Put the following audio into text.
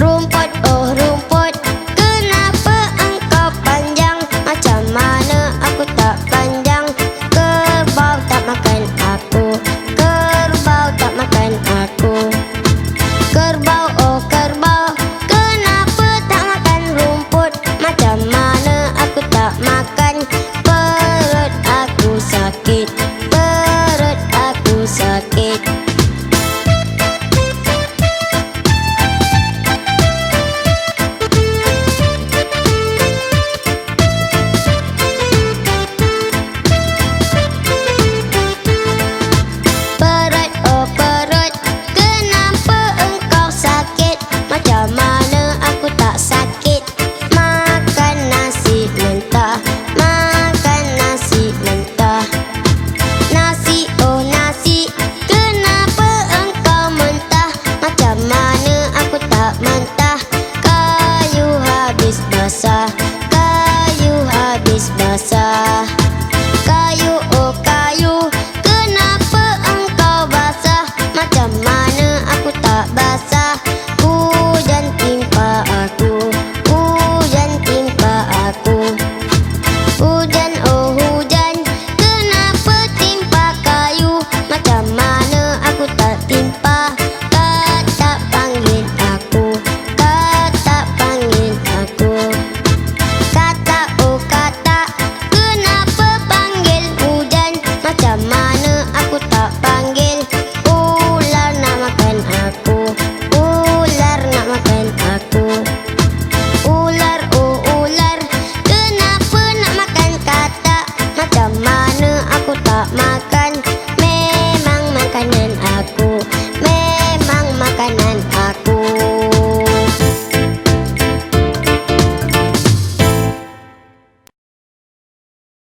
room habis Kayu habis basah また